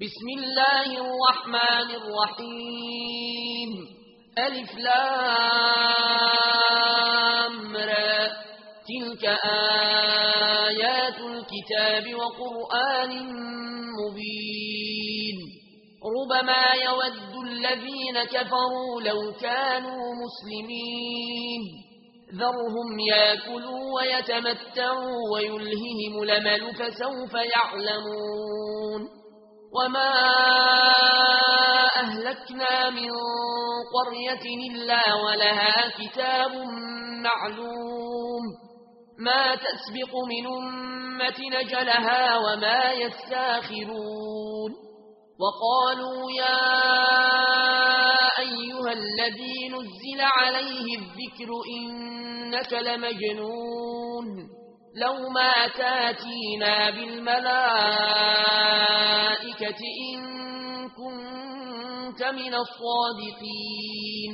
بسم الله الرحمن الرحيم. ألف لامرى تلك آيات الكتاب وقرآن مبين. ربما يود الذين كفروا لو كانوا مسلمين. ذرهم ياكلوا ويتمتعوا ويلههم لمل فسوف يعلمون. وما أهلكنا من قرية إلا ولها كتاب معلوم ما تسبق من أمة نجلها وما يستاخرون وقالوا يا أيها الذي نزل عليه الذكر إنك لمجنون لو ما تاتينا بالملائكة إن كنت من الصادقين.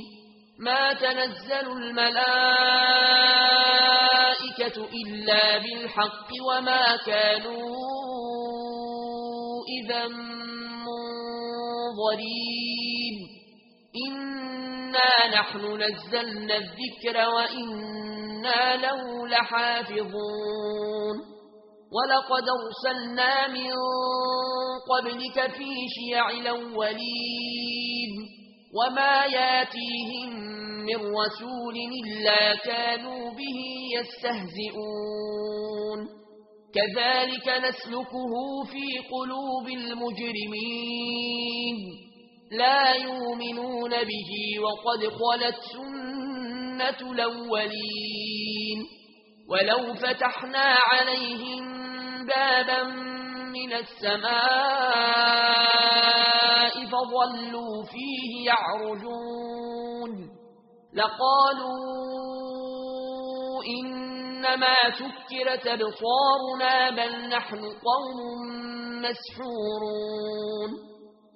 ما تنزل الملائكة إلا بالحق وما كانوا إذا منظرين. إنا نحن نزلنا الذكر وإنا له لحافظون ولقد أرسلنا من قبلك في شيع الأولين وما ياتيهم من رسول إلا كانوا به يستهزئون كذلك نسلكه في قلوب المجرمين لا يؤمنون به وقد خلت سنة الأولين ولو فتحنا عليهم بابا من السماء فظلوا فيه يعرجون لقالوا إنما تكرت بصارنا بل نحن قوم مسحورون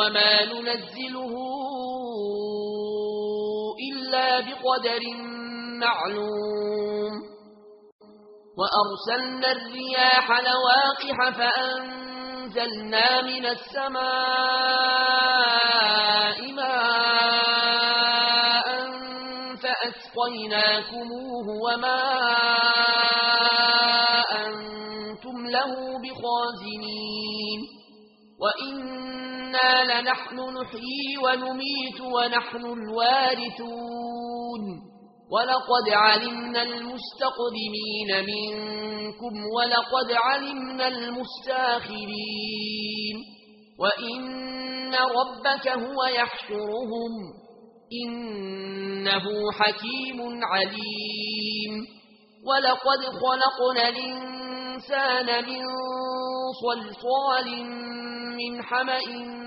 وما ننزله إلا بقدر معلوم وأرسلنا الرياح لواقح فأنزلنا من السماء ماء فأسقيناكموه وما أنتم له ونحن نحيي ونميت ونحن الوارثون. ولقد علمنا المستقدمين منكم ولقد علمنا المستاخرين. وإن ربك هو يحشرهم. إنه حكيم عليم. ولقد خلقنا الإنسان من صلصال من حمأ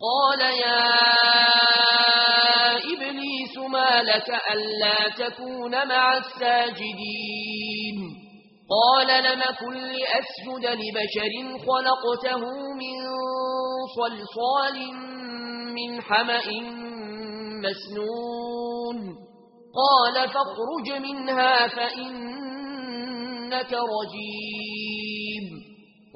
قال يا إبليس ما لك ألا تكون مع الساجدين؟ قال لم كن لأسجد لبشر خلقته من صلصال من حمأ مسنون. قال فاخرج منها فإنك رجيم.